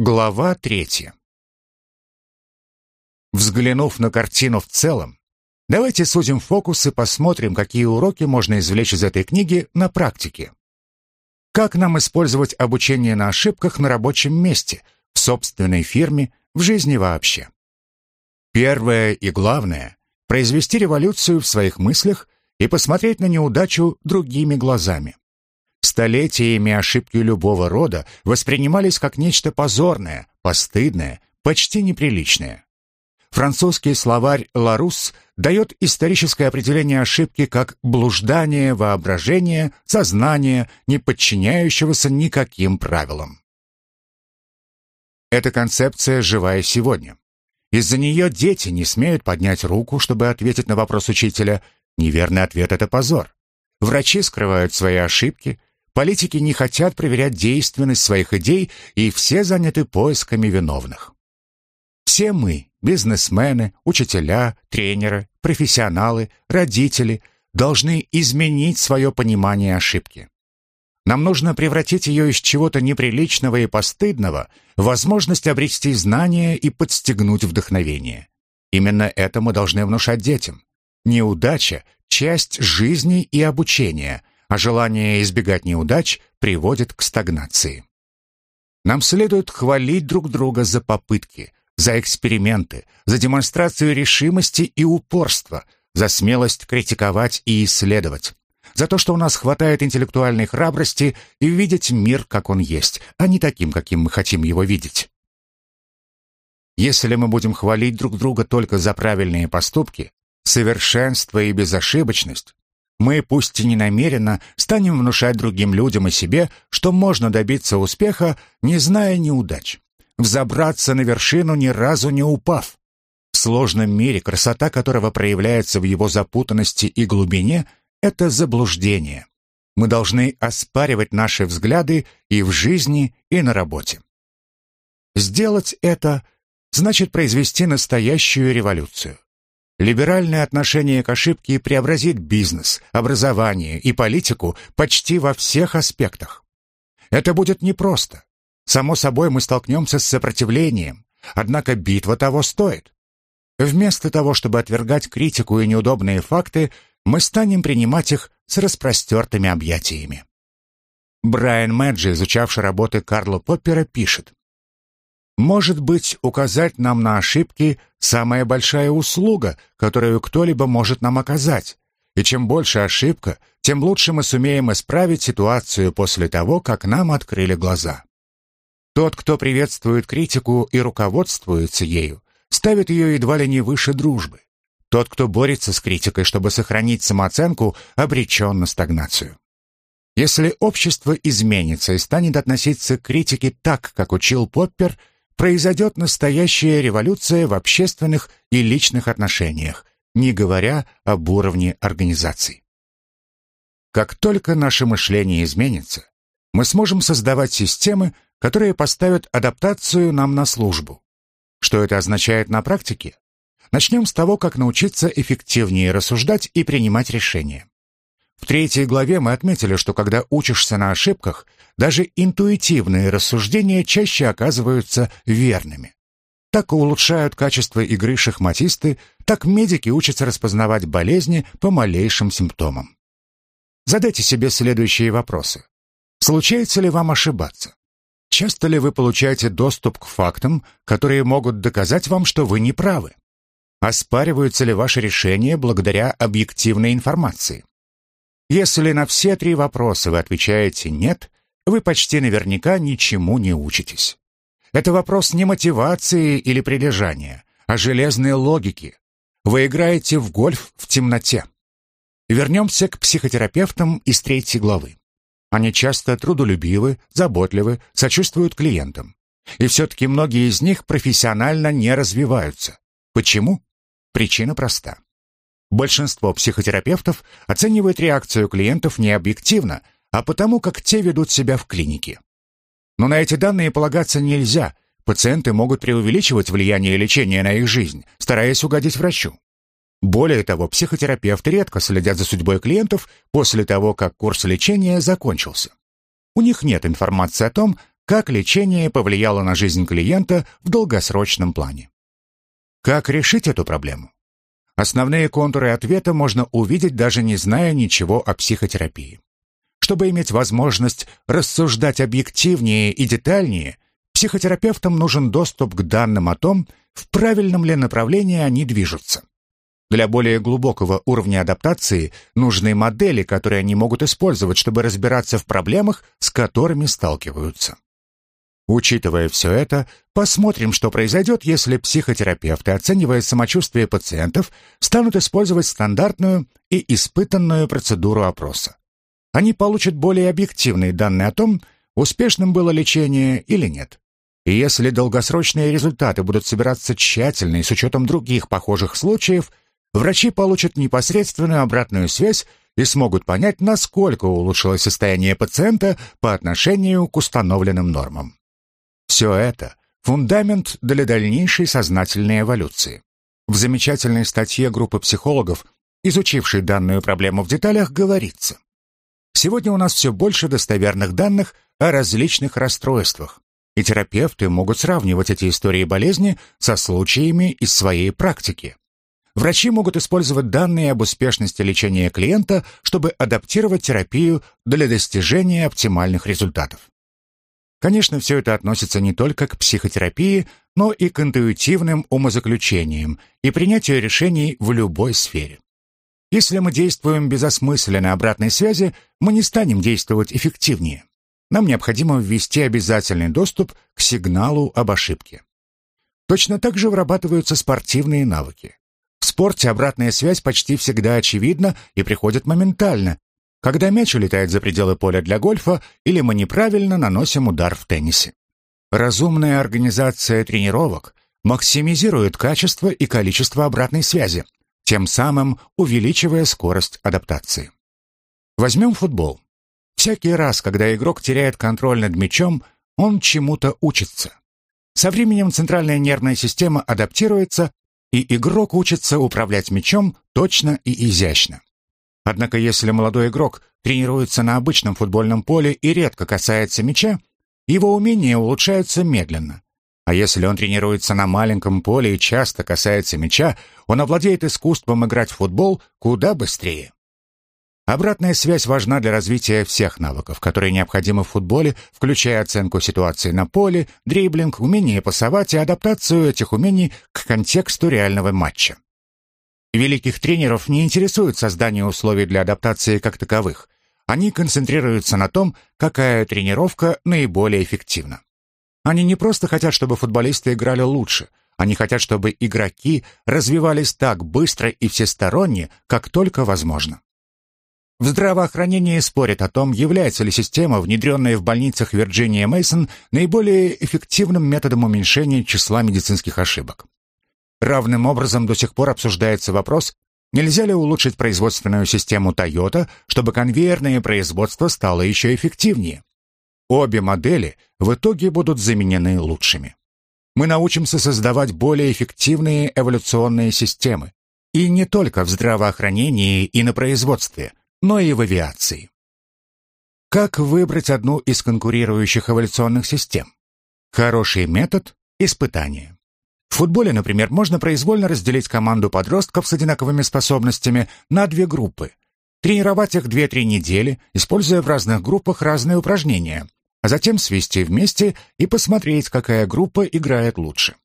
Глава третья. Взглянув на картину в целом, давайте сузим фокус и посмотрим, какие уроки можно извлечь из этой книги на практике. Как нам использовать обучение на ошибках на рабочем месте, в собственной фирме, в жизни вообще? Первое и главное – произвести революцию в своих мыслях и посмотреть на неудачу другими глазами. Столетиями ошибки любого рода воспринимались как нечто позорное, постыдное, почти неприличное. Французский словарь «Ларус» дает историческое определение ошибки как блуждание воображения, сознания, не подчиняющегося никаким правилам. Эта концепция живая сегодня. Из-за нее дети не смеют поднять руку, чтобы ответить на вопрос учителя. Неверный ответ — это позор. Врачи скрывают свои ошибки, Политики не хотят проверять действенность своих идей, и все заняты поисками виновных. Все мы, бизнесмены, учителя, тренеры, профессионалы, родители, должны изменить свое понимание ошибки. Нам нужно превратить ее из чего-то неприличного и постыдного в возможность обрести знания и подстегнуть вдохновение. Именно это мы должны внушать детям. Неудача — часть жизни и обучения — а желание избегать неудач приводит к стагнации. Нам следует хвалить друг друга за попытки, за эксперименты, за демонстрацию решимости и упорства, за смелость критиковать и исследовать, за то, что у нас хватает интеллектуальной храбрости и видеть мир, как он есть, а не таким, каким мы хотим его видеть. Если мы будем хвалить друг друга только за правильные поступки, совершенство и безошибочность, мы, пусть и не намеренно, станем внушать другим людям и себе, что можно добиться успеха, не зная неудач. Взобраться на вершину, ни разу не упав. В сложном мире, красота которого проявляется в его запутанности и глубине, это заблуждение. Мы должны оспаривать наши взгляды и в жизни, и на работе. Сделать это значит произвести настоящую революцию. Либеральное отношение к ошибке преобразит бизнес, образование и политику почти во всех аспектах. Это будет непросто. Само собой, мы столкнемся с сопротивлением, однако битва того стоит. Вместо того, чтобы отвергать критику и неудобные факты, мы станем принимать их с распростертыми объятиями. Брайан Мэджи, изучавший работы Карла Поппера, пишет, может быть, указать нам на ошибки – самая большая услуга, которую кто-либо может нам оказать. И чем больше ошибка, тем лучше мы сумеем исправить ситуацию после того, как нам открыли глаза. Тот, кто приветствует критику и руководствуется ею, ставит ее едва ли не выше дружбы. Тот, кто борется с критикой, чтобы сохранить самооценку, обречен на стагнацию. Если общество изменится и станет относиться к критике так, как учил Поппер – произойдет настоящая революция в общественных и личных отношениях, не говоря об уровне организаций. Как только наше мышление изменится, мы сможем создавать системы, которые поставят адаптацию нам на службу. Что это означает на практике? Начнем с того, как научиться эффективнее рассуждать и принимать решения. В третьей главе мы отметили, что когда учишься на ошибках, даже интуитивные рассуждения чаще оказываются верными. Так улучшают качество игры шахматисты, так медики учатся распознавать болезни по малейшим симптомам. Задайте себе следующие вопросы. Случается ли вам ошибаться? Часто ли вы получаете доступ к фактам, которые могут доказать вам, что вы не правы? Оспариваются ли ваши решения благодаря объективной информации? Если на все три вопроса вы отвечаете «нет», вы почти наверняка ничему не учитесь. Это вопрос не мотивации или прилежания, а железной логики. Вы играете в гольф в темноте. Вернемся к психотерапевтам из третьей главы. Они часто трудолюбивы, заботливы, сочувствуют клиентам. И все-таки многие из них профессионально не развиваются. Почему? Причина проста. Большинство психотерапевтов оценивает реакцию клиентов не объективно, а потому как те ведут себя в клинике. Но на эти данные полагаться нельзя. Пациенты могут преувеличивать влияние лечения на их жизнь, стараясь угодить врачу. Более того, психотерапевты редко следят за судьбой клиентов после того, как курс лечения закончился. У них нет информации о том, как лечение повлияло на жизнь клиента в долгосрочном плане. Как решить эту проблему? Основные контуры ответа можно увидеть, даже не зная ничего о психотерапии. Чтобы иметь возможность рассуждать объективнее и детальнее, психотерапевтам нужен доступ к данным о том, в правильном ли направлении они движутся. Для более глубокого уровня адаптации нужны модели, которые они могут использовать, чтобы разбираться в проблемах, с которыми сталкиваются. Учитывая все это, посмотрим, что произойдет, если психотерапевты, оценивая самочувствие пациентов, станут использовать стандартную и испытанную процедуру опроса. Они получат более объективные данные о том, успешным было лечение или нет. И если долгосрочные результаты будут собираться тщательно и с учетом других похожих случаев, врачи получат непосредственную обратную связь и смогут понять, насколько улучшилось состояние пациента по отношению к установленным нормам. Все это – фундамент для дальнейшей сознательной эволюции. В замечательной статье группы психологов, изучившей данную проблему в деталях, говорится. Сегодня у нас все больше достоверных данных о различных расстройствах, и терапевты могут сравнивать эти истории болезни со случаями из своей практики. Врачи могут использовать данные об успешности лечения клиента, чтобы адаптировать терапию для достижения оптимальных результатов. Конечно, все это относится не только к психотерапии, но и к интуитивным умозаключениям и принятию решений в любой сфере. Если мы действуем без осмысленной обратной связи, мы не станем действовать эффективнее. Нам необходимо ввести обязательный доступ к сигналу об ошибке. Точно так же вырабатываются спортивные навыки. В спорте обратная связь почти всегда очевидна и приходит моментально, когда мяч улетает за пределы поля для гольфа или мы неправильно наносим удар в теннисе. Разумная организация тренировок максимизирует качество и количество обратной связи, тем самым увеличивая скорость адаптации. Возьмем футбол. Всякий раз, когда игрок теряет контроль над мячом, он чему-то учится. Со временем центральная нервная система адаптируется, и игрок учится управлять мячом точно и изящно. Однако если молодой игрок тренируется на обычном футбольном поле и редко касается мяча, его умения улучшаются медленно. А если он тренируется на маленьком поле и часто касается мяча, он овладеет искусством играть в футбол куда быстрее. Обратная связь важна для развития всех навыков, которые необходимы в футболе, включая оценку ситуации на поле, дриблинг, умение пасовать и адаптацию этих умений к контексту реального матча. Великих тренеров не интересует создание условий для адаптации как таковых. Они концентрируются на том, какая тренировка наиболее эффективна. Они не просто хотят, чтобы футболисты играли лучше, они хотят, чтобы игроки развивались так быстро и всесторонне, как только возможно. В здравоохранении спорят о том, является ли система, внедренная в больницах Вирджиния Мейсон, наиболее эффективным методом уменьшения числа медицинских ошибок. Равным образом до сих пор обсуждается вопрос, нельзя ли улучшить производственную систему Toyota, чтобы конвейерное производство стало еще эффективнее. Обе модели в итоге будут заменены лучшими. Мы научимся создавать более эффективные эволюционные системы, и не только в здравоохранении и на производстве, но и в авиации. Как выбрать одну из конкурирующих эволюционных систем? Хороший метод – испытание. В футболе, например, можно произвольно разделить команду подростков с одинаковыми способностями на две группы. Тренировать их 2-3 недели, используя в разных группах разные упражнения, а затем свести вместе и посмотреть, какая группа играет лучше.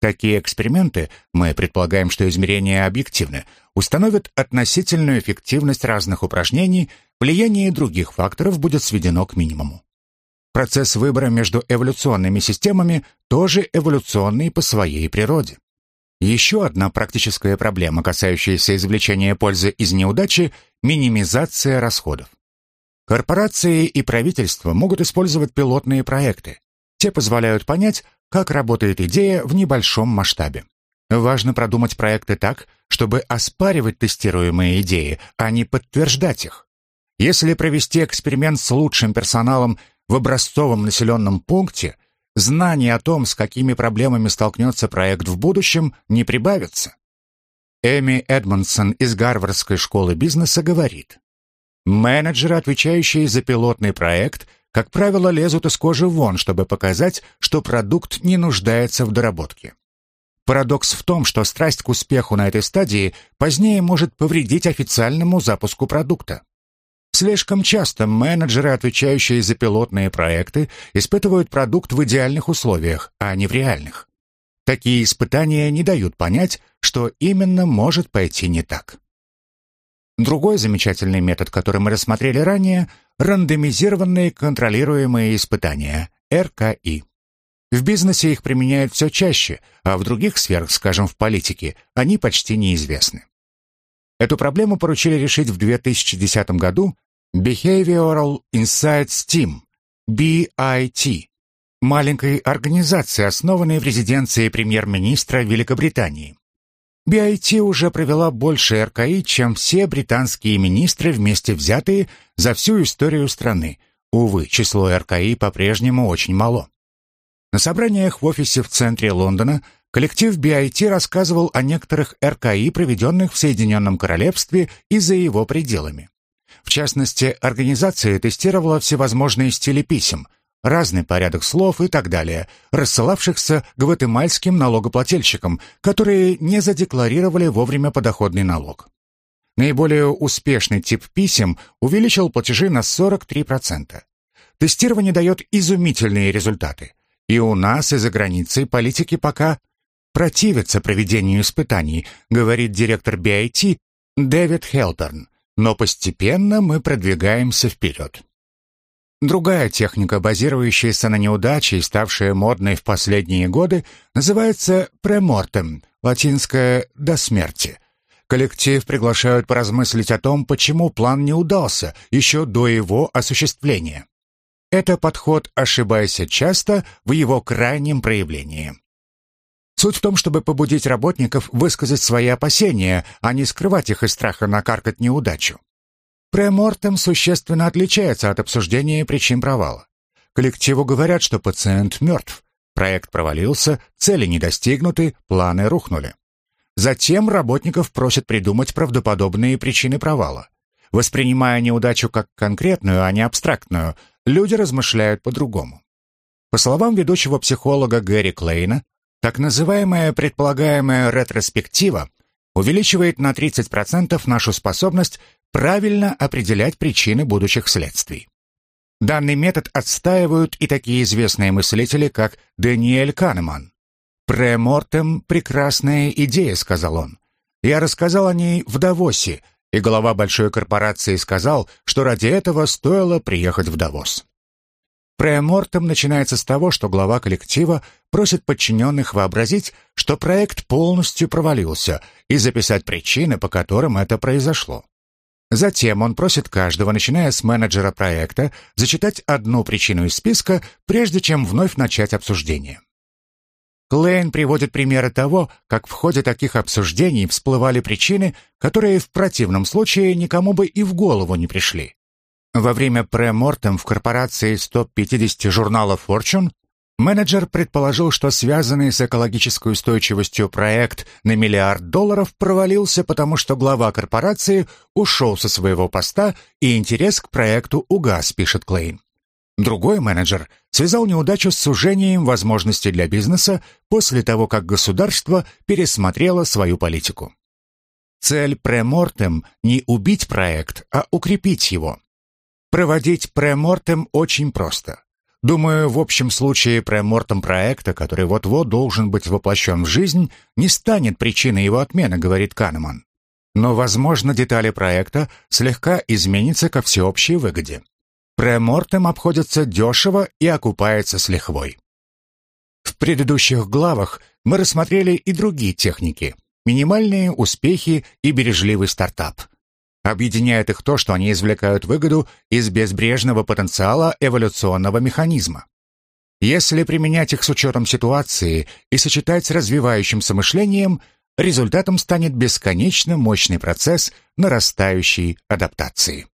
Такие эксперименты, мы предполагаем, что измерения объективны, установят относительную эффективность разных упражнений, влияние других факторов будет сведено к минимуму. Процесс выбора между эволюционными системами тоже эволюционный по своей природе. Еще одна практическая проблема, касающаяся извлечения пользы из неудачи – минимизация расходов. Корпорации и правительства могут использовать пилотные проекты. Те позволяют понять, как работает идея в небольшом масштабе. Важно продумать проекты так, чтобы оспаривать тестируемые идеи, а не подтверждать их. Если провести эксперимент с лучшим персоналом в образцовом населенном пункте, знаний о том, с какими проблемами столкнется проект в будущем, не прибавится. Эми Эдмонсон из Гарвардской школы бизнеса говорит, менеджеры, отвечающие за пилотный проект, как правило, лезут из кожи вон, чтобы показать, что продукт не нуждается в доработке. Парадокс в том, что страсть к успеху на этой стадии позднее может повредить официальному запуску продукта. Слишком часто менеджеры, отвечающие за пилотные проекты, испытывают продукт в идеальных условиях, а не в реальных. Такие испытания не дают понять, что именно может пойти не так. Другой замечательный метод, который мы рассмотрели ранее – рандомизированные контролируемые испытания, РКИ. В бизнесе их применяют все чаще, а в других сферах, скажем, в политике, они почти неизвестны. Эту проблему поручили решить в 2010 году Behavioral Insights Team, BIT, маленькой организации, основанной в резиденции премьер-министра Великобритании. BIT уже провела больше РКИ, чем все британские министры вместе взятые за всю историю страны. Увы, число РКИ по-прежнему очень мало. На собраниях в офисе в центре Лондона коллектив BIT рассказывал о некоторых РКИ, проведенных в Соединенном Королевстве и за его пределами. В частности, организация тестировала всевозможные стили писем, разный порядок слов и так далее, рассылавшихся гватемальским налогоплательщикам, которые не задекларировали вовремя подоходный налог. Наиболее успешный тип писем увеличил платежи на 43%. Тестирование дает изумительные результаты. И у нас, и за границей политики пока противятся проведению испытаний, говорит директор BIT Дэвид Хелтерн, но постепенно мы продвигаемся вперед. Другая техника, базирующаяся на неудаче и ставшая модной в последние годы, называется премортем, латинское «до смерти». Коллектив приглашают поразмыслить о том, почему план не удался еще до его осуществления. Это подход «ошибайся часто» в его крайнем проявлении. Суть в том, чтобы побудить работников высказать свои опасения, а не скрывать их из страха накаркать неудачу. Премортем существенно отличается от обсуждения причин провала. Коллективу говорят, что пациент мертв, проект провалился, цели не достигнуты, планы рухнули. Затем работников просят придумать правдоподобные причины провала. Воспринимая неудачу как конкретную, а не абстрактную, люди размышляют по-другому. По словам ведущего психолога Гэри Клейна, так называемая предполагаемая ретроспектива увеличивает на 30% нашу способность правильно определять причины будущих следствий. Данный метод отстаивают и такие известные мыслители, как Даниэль Канеман. «Премортем — прекрасная идея», — сказал он. «Я рассказал о ней в Давосе, и глава большой корпорации сказал, что ради этого стоило приехать в Давос. Премортем начинается с того, что глава коллектива просит подчиненных вообразить, что проект полностью провалился, и записать причины, по которым это произошло. Затем он просит каждого, начиная с менеджера проекта, зачитать одну причину из списка, прежде чем вновь начать обсуждение. Клейн приводит примеры того, как в ходе таких обсуждений всплывали причины, которые в противном случае никому бы и в голову не пришли. Во время премортем в корпорации 150 журнала Fortune менеджер предположил, что связанный с экологической устойчивостью проект на миллиард долларов провалился, потому что глава корпорации ушел со своего поста и интерес к проекту угас, пишет Клейн. Другой менеджер связал неудачу с сужением возможностей для бизнеса после того, как государство пересмотрело свою политику. Цель премортем не убить проект, а укрепить его. Проводить премортем очень просто. Думаю, в общем случае премортем проекта, который вот-вот должен быть воплощен в жизнь, не станет причиной его отмены, говорит Канеман. Но, возможно, детали проекта слегка изменятся ко всеобщей выгоде. Премортем обходится дешево и окупается с лихвой. В предыдущих главах мы рассмотрели и другие техники – минимальные успехи и бережливый стартап. Объединяет их то, что они извлекают выгоду из безбрежного потенциала эволюционного механизма. Если применять их с учетом ситуации и сочетать с развивающимся мышлением, результатом станет бесконечно мощный процесс нарастающей адаптации.